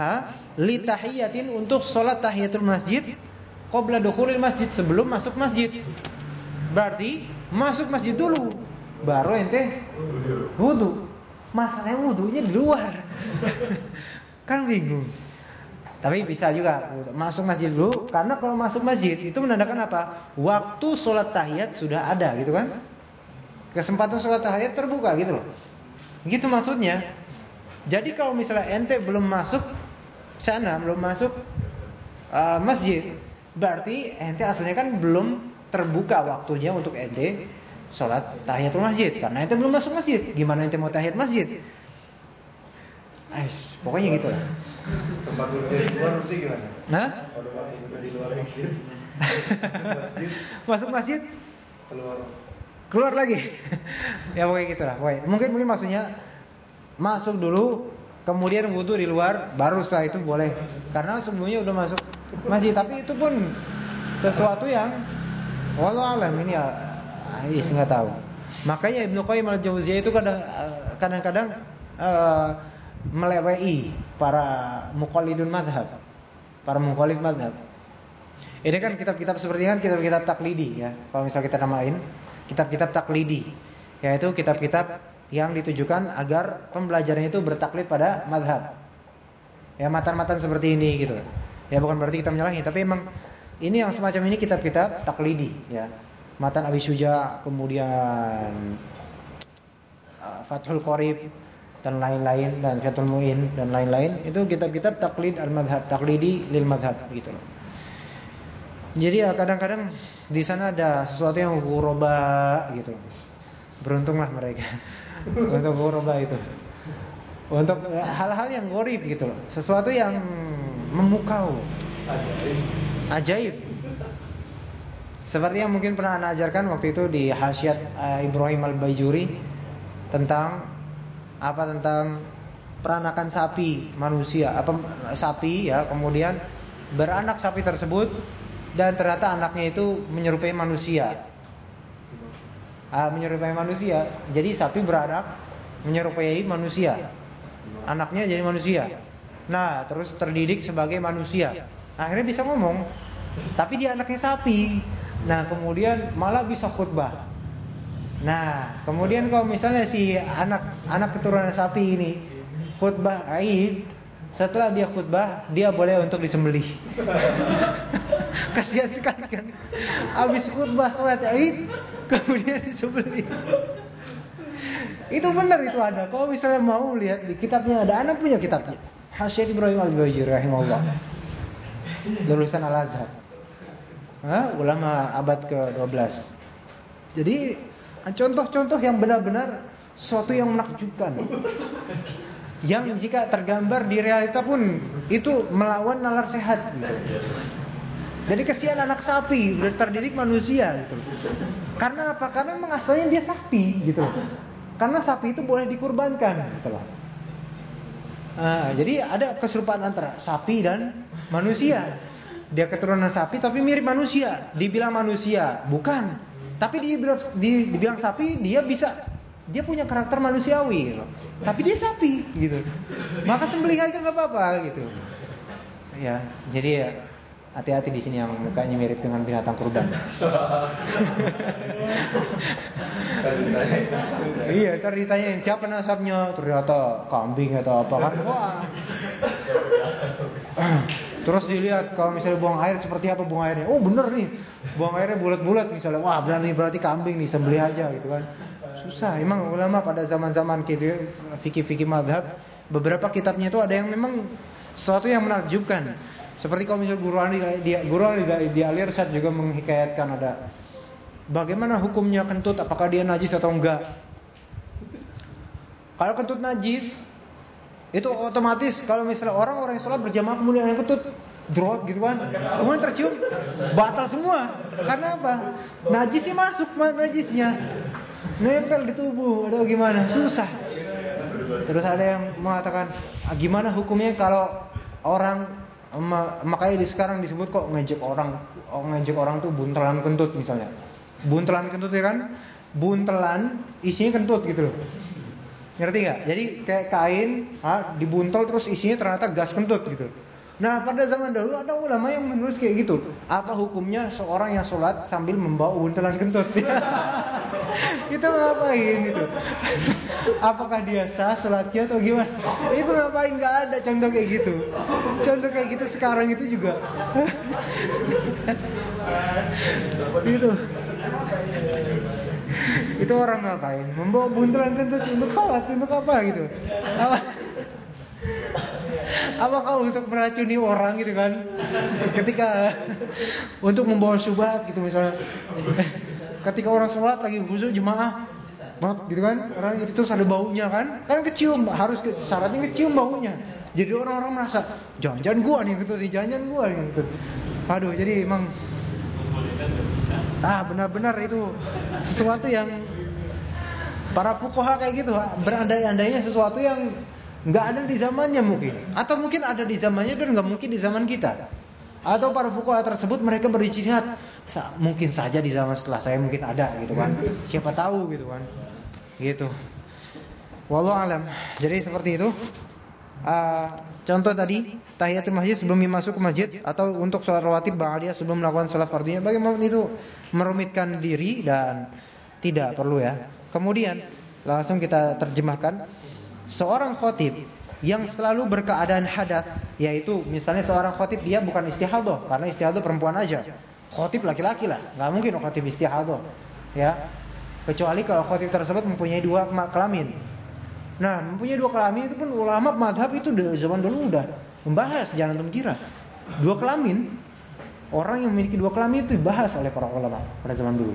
ha litahiyatin untuk salat tahiyatul masjid qabla dukhulil masjid sebelum masuk masjid berarti masuk masjid dulu baru ente wudhu. Masalahnya wudhunya di luar. kan bingung. Tapi bisa juga masuk masjid dulu karena kalau masuk masjid itu menandakan apa? Waktu sholat tahiyat sudah ada gitu kan? Kesempatan sholat tahiyat terbuka gitu loh. Gitu maksudnya. Jadi kalau misalnya ente belum masuk sana, belum masuk uh, masjid, berarti ente aslinya kan belum terbuka waktunya untuk ente sholat tahiyatul masjid karena ente belum masuk masjid. Gimana ente mau tahiyat masjid? Aish, pokoknya gitu lah. Tempat di luar berarti gimana? Nah? Kalau di luar masjid. masuk masjid? Keluar. Keluar lagi. ya pokoknya gitu lah. Pokoknya. Mungkin mungkin maksudnya masuk dulu kemudian wudhu di luar baru setelah itu boleh karena sebelumnya udah masuk masjid tapi itu pun sesuatu yang walau alam ini ya nggak tahu. Makanya Ibnu Qayyim al-Jauziyah itu kadang kadang-kadang uh, melewei para muqallidun madhab. Para muqallid madhab. Ini kan kitab-kitab seperti kan kitab-kitab taklidi ya. Kalau misal kita namain kitab-kitab taklidi, yaitu kitab-kitab yang ditujukan agar pembelajaran itu bertaklid pada madhab. Ya matan-matan seperti ini gitu. Ya bukan berarti kita menyalahi, tapi emang ini yang semacam ini kitab-kitab taklidi ya. Matan Abi Suja, kemudian uh, Fathul Qorib dan lain-lain dan Fathul Muin dan lain-lain itu kitab-kitab taklid al-madhab, taklidi lil madhab gitu loh. Jadi ya kadang-kadang di sana ada sesuatu yang guroba gitu. Beruntunglah mereka untuk guroba itu. Untuk hal-hal yang gorib gitu loh. Sesuatu yang memukau. Ajaib. Seperti yang mungkin pernah anda ajarkan waktu itu di Hasyiat uh, Ibrahim Al-Bajuri tentang apa tentang peranakan sapi manusia apa sapi ya kemudian beranak sapi tersebut dan ternyata anaknya itu menyerupai manusia. Uh, menyerupai manusia. Jadi sapi beranak menyerupai manusia. Anaknya jadi manusia. Nah terus terdidik sebagai manusia. Akhirnya bisa ngomong tapi dia anaknya sapi. Nah kemudian malah bisa khutbah. Nah kemudian kalau misalnya si anak anak keturunan sapi ini khutbah Aid, setelah dia khutbah dia boleh untuk disembelih. Kasihan sekali kan. Habis khutbah sholat Aid kemudian disembelih. itu benar itu ada. Kalau misalnya mau lihat di kitabnya ada anak punya kitabnya. Hasyid Ibrahim Al-Bajir rahimahullah. Lulusan Al-Azhar ulama abad ke-12. Jadi contoh-contoh yang benar-benar sesuatu yang menakjubkan. Yang jika tergambar di realita pun itu melawan nalar sehat gitu. Jadi kesian anak sapi udah terdidik manusia gitu. Karena apa? Karena memang asalnya dia sapi gitu. Karena sapi itu boleh dikurbankan gitu loh. Nah, jadi ada keserupaan antara sapi dan manusia. Dia keturunan sapi tapi mirip manusia. Dibilang manusia, bukan. Tapi dia di, dibilang sapi, dia bisa dia punya karakter manusiawi gitu. Tapi dia sapi gitu. Maka sembelih aja nggak apa-apa gitu. Ya, jadi ya hati-hati di sini yang mukanya mirip dengan binatang kurban. iya, ntar ditanyain siapa nasabnya, ternyata kambing atau apa kan. Wah. Terus dilihat kalau misalnya buang air seperti apa buang airnya. Oh bener nih, buang airnya bulat-bulat misalnya. Wah berani berarti kambing nih sembelih aja gitu kan. Susah. Emang ulama pada zaman-zaman gitu fikih-fikih madhab beberapa kitabnya itu ada yang memang sesuatu yang menakjubkan. Seperti kalau misalnya guru Ali dia guru Ali di Alir saat juga menghikayatkan ada bagaimana hukumnya kentut apakah dia najis atau enggak. Kalau kentut najis itu otomatis kalau misalnya orang-orang yang sholat berjamaah kemudian yang kentut drop gitu kan, kemudian tercium batal semua. Karena apa? Najisnya masuk, najisnya nempel di tubuh atau gimana? Susah. Terus ada yang mengatakan ah, gimana hukumnya kalau orang makanya di sekarang disebut kok ngejek orang oh, ngejek orang tuh buntelan kentut misalnya. Buntelan kentut ya kan? Buntelan isinya kentut gitu loh. Ngerti nggak? Jadi kayak kain ha, dibuntel terus isinya ternyata gas kentut gitu. Nah pada zaman dahulu ada ulama yang menulis kayak gitu. Apa hukumnya seorang yang sholat sambil membawa buntelan kentut? itu ngapain itu? Apakah dia sah sholatnya atau gimana? Itu ngapain? Gak ada contoh kayak gitu. Contoh kayak gitu sekarang itu juga. itu. Itu orang ngapain? Membawa buntelan kentut untuk sholat, untuk apa gitu? Apakah untuk meracuni orang gitu kan? Ketika untuk membawa syubhat gitu misalnya. Ketika orang sholat lagi khusyuk jemaah, maaf gitu kan? Orang itu terus ada baunya kan? Kan kecium, harus ke, syaratnya kecium baunya. Jadi orang-orang merasa jangan-jangan gua nih gitu, jangan-jangan gua nih gitu. Aduh, jadi emang ah benar-benar itu sesuatu yang para fukoha kayak gitu berandai-andainya sesuatu yang nggak ada di zamannya mungkin. Atau mungkin ada di zamannya dan nggak mungkin di zaman kita. Atau para fukoha tersebut mereka berijtihad mungkin saja di zaman setelah saya mungkin ada gitu kan. Siapa tahu gitu kan. Gitu. Walau alam. Jadi seperti itu. Uh, contoh tadi tahiyatul masjid sebelum masuk ke masjid atau untuk sholat rawatib ba'diyah sebelum melakukan sholat fardiyah. Bagaimana itu merumitkan diri dan tidak perlu ya. Kemudian langsung kita terjemahkan seorang khotib yang selalu berkeadaan hadas yaitu misalnya seorang khotib dia bukan istihadah karena istihadah perempuan aja. Khotib laki-laki lah, nggak mungkin khotib istihadah. Ya. Kecuali kalau khotib tersebut mempunyai dua kelamin. Nah, mempunyai dua kelamin itu pun ulama madhab itu zaman dulu udah membahas jangan antum. Dua kelamin Orang yang memiliki dua kelamin itu dibahas oleh para ulama pada zaman dulu.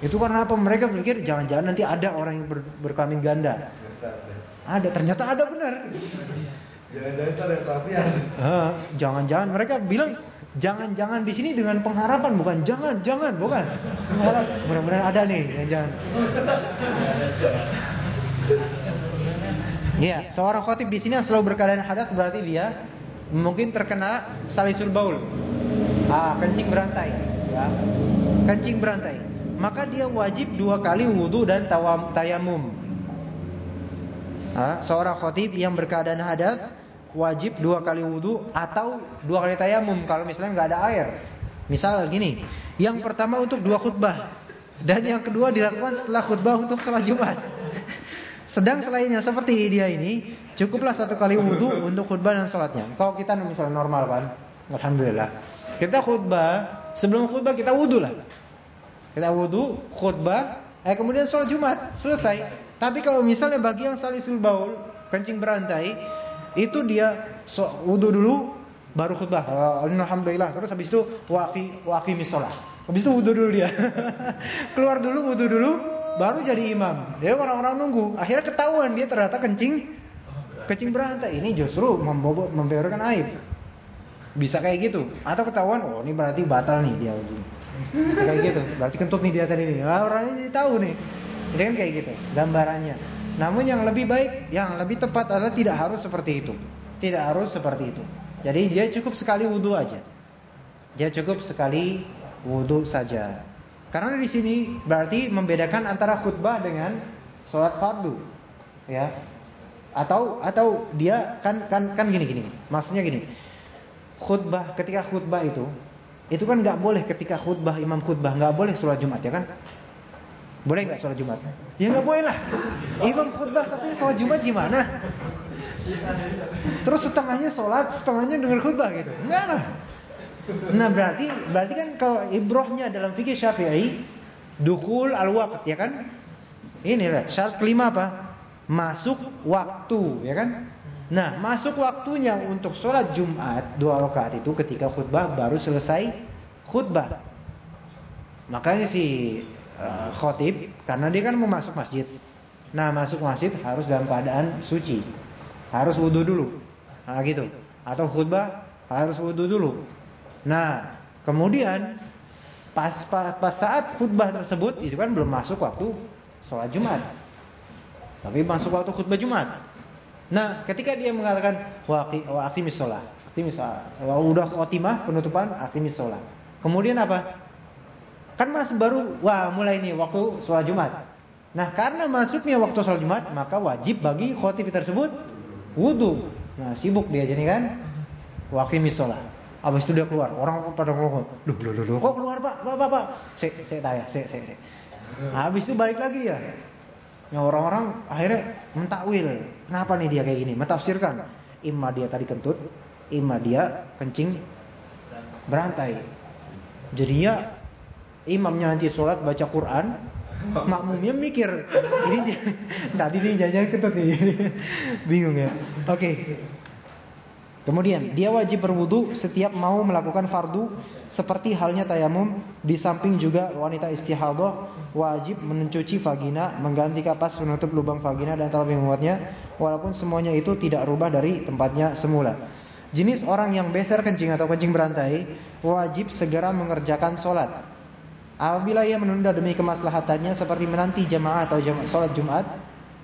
Itu karena apa? Mereka berpikir jangan-jangan nanti ada orang yang ber, berkelamin ganda. Ada, ternyata ada benar. Jangan-jangan itu ada sapian. Jangan-jangan mereka bilang jangan-jangan di sini dengan pengharapan bukan jangan-jangan bukan. Mengharap mudah-mudahan ada nih, jangan. Iya, seorang khotib di sini yang selalu berkeadaan hadas berarti dia mungkin terkena salisul baul. Ah, kencing berantai, ya. Kencing berantai. Maka dia wajib dua kali wudhu dan tawam, tayamum. Seorang khotib yang berkeadaan hadas wajib dua kali wudhu atau dua kali tayamum kalau misalnya nggak ada air. Misal gini, yang pertama untuk dua khutbah dan yang kedua dilakukan setelah khutbah untuk sholat Jumat. Sedang selainnya seperti dia ini cukuplah satu kali wudhu untuk khutbah dan sholatnya. Kalau kita misalnya normal kan, alhamdulillah. Kita khutbah, sebelum khutbah kita wudhu lah. Kita wudhu, khutbah, eh kemudian sholat Jumat, selesai. Tapi kalau misalnya bagi yang salisul baul, kencing berantai, itu dia so, wudhu dulu, baru khutbah. Alhamdulillah. Terus habis itu waqi waqi misolah. Habis itu wudhu dulu dia. Keluar dulu, wudhu dulu, baru jadi imam. Dia orang-orang nunggu. Akhirnya ketahuan dia ternyata kencing kencing berantai. Ini justru membobot membiarkan aib. Bisa kayak gitu. Atau ketahuan, oh ini berarti batal nih dia. Bisa kayak gitu. Berarti kentut nih dia tadi nih. Nah, orangnya jadi tahu nih. Jadi kan kayak gitu gambarannya. Namun yang lebih baik, yang lebih tepat adalah tidak harus seperti itu. Tidak harus seperti itu. Jadi dia cukup sekali wudhu aja. Dia cukup sekali wudhu saja. Karena di sini berarti membedakan antara khutbah dengan sholat fardu, ya. Atau atau dia kan kan kan gini gini. Maksudnya gini khutbah ketika khutbah itu itu kan nggak boleh ketika khutbah imam khutbah nggak boleh sholat jumat ya kan boleh nggak sholat jumat? Ya nggak boleh lah. Imam khutbah tapi sholat jumat gimana? Terus setengahnya sholat setengahnya dengar khutbah gitu. Enggak lah. Nah berarti berarti kan kalau ibrohnya dalam fikih syafi'i dukul al waqt ya kan? Ini lihat syarat kelima apa? Masuk waktu ya kan? Nah, masuk waktunya untuk sholat Jumat dua rakaat itu ketika khutbah baru selesai khutbah. Makanya si uh, khotib karena dia kan mau masuk masjid, Nah, masuk masjid harus dalam keadaan suci. Harus wudhu dulu. Nah, gitu. Atau khutbah harus wudhu dulu. Nah, kemudian pas, pas saat khutbah tersebut itu kan belum masuk waktu sholat Jumat. Tapi masuk waktu khutbah Jumat. Nah, ketika dia mengatakan wa aqimis shalah, aqimis udah khotimah penutupan aqimis shalah. Kemudian apa? Kan masih baru wah mulai nih waktu sholat Jumat. Nah, karena masuknya waktu sholat Jumat, maka wajib bagi khotib tersebut wudhu. Nah, sibuk dia jadi kan? Wakil misolah. Abis itu dia keluar. Orang pada ngomong, duh, duh, duh, kok keluar pak, pak, pak, pak. Saya, saya tanya, saya, saya, saya. Habis itu balik lagi ya. Ya orang-orang akhirnya mentakwil. Kenapa nih dia kayak gini? Mentafsirkan. Imma dia tadi kentut, imma dia kencing berantai. Jadinya imamnya nanti sholat baca Quran, makmumnya mikir ini dia, tadi nih jajan ketut nih. Bingung ya. Oke. Kemudian dia wajib berwudu setiap mau melakukan fardu seperti halnya tayamum. Di samping juga wanita istihadah wajib mencuci vagina mengganti kapas penutup lubang vagina dan telah membuatnya walaupun semuanya itu tidak rubah dari tempatnya semula. Jenis orang yang beser kencing atau kencing berantai wajib segera mengerjakan sholat Apabila ia menunda demi kemaslahatannya seperti menanti jamaah atau jamaah sholat Jumat,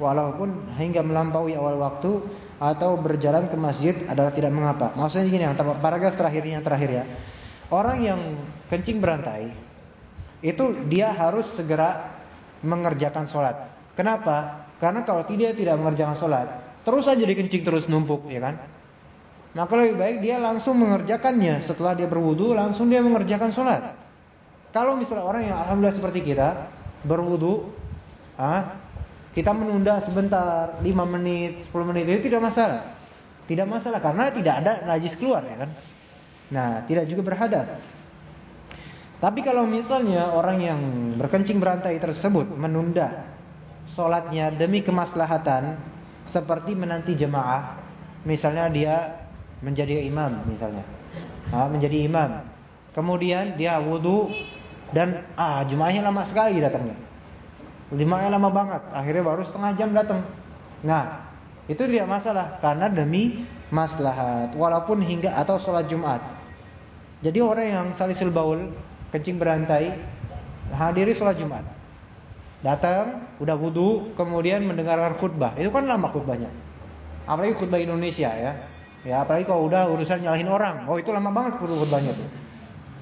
walaupun hingga melampaui awal waktu atau berjalan ke masjid adalah tidak mengapa. Maksudnya gini, yang paragraf terakhirnya terakhir ya. Orang yang kencing berantai itu dia harus segera mengerjakan sholat. Kenapa? Karena kalau tidak tidak mengerjakan sholat, terus saja dikencing terus numpuk, ya kan? Maka lebih baik dia langsung mengerjakannya setelah dia berwudu langsung dia mengerjakan sholat. Kalau misalnya orang yang alhamdulillah seperti kita berwudu, ah, kita menunda sebentar 5 menit, 10 menit itu tidak masalah. Tidak masalah karena tidak ada najis keluar ya kan. Nah, tidak juga berhadat. Tapi kalau misalnya orang yang berkencing berantai tersebut menunda sholatnya demi kemaslahatan seperti menanti jemaah, misalnya dia menjadi imam misalnya, ah, menjadi imam, kemudian dia wudhu dan ah jemaahnya lama sekali datangnya. Jemaahnya lama banget, akhirnya baru setengah jam datang. Nah, itu tidak masalah karena demi maslahat walaupun hingga atau sholat Jumat. Jadi orang yang salisul baul, kencing berantai, hadiri sholat Jumat. Datang, udah wudhu, kemudian mendengarkan khutbah. Itu kan lama khutbahnya. Apalagi khutbah Indonesia ya. Ya, apalagi kalau udah urusan nyalahin orang. Oh, itu lama banget khutbahnya tuh.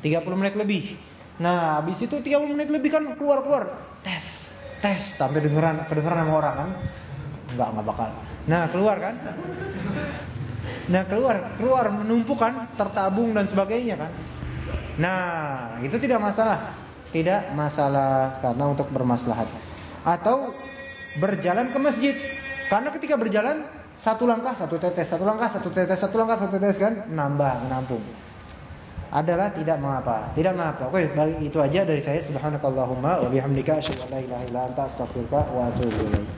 30 menit lebih. Nah, habis itu 30 menit lebih kan keluar-keluar. Tes, tes sampai dengeran kedengeran sama orang kan. Enggak, enggak bakal. Nah, keluar kan? Nah, keluar, keluar menumpuk kan, tertabung dan sebagainya kan. Nah, itu tidak masalah. Tidak masalah karena untuk bermaslahat. Atau berjalan ke masjid. Karena ketika berjalan satu langkah satu tetes, satu langkah satu tetes, satu langkah satu tetes kan nambah menampung adalah tidak mengapa. Tidak mengapa. Oke, bagi itu aja dari saya. Subhanakallahumma wa bihamdika asyhadu an la ilaha illa anta astaghfiruka wa atubu ilaik.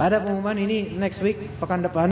Pada pengumuman ini next week pekan depan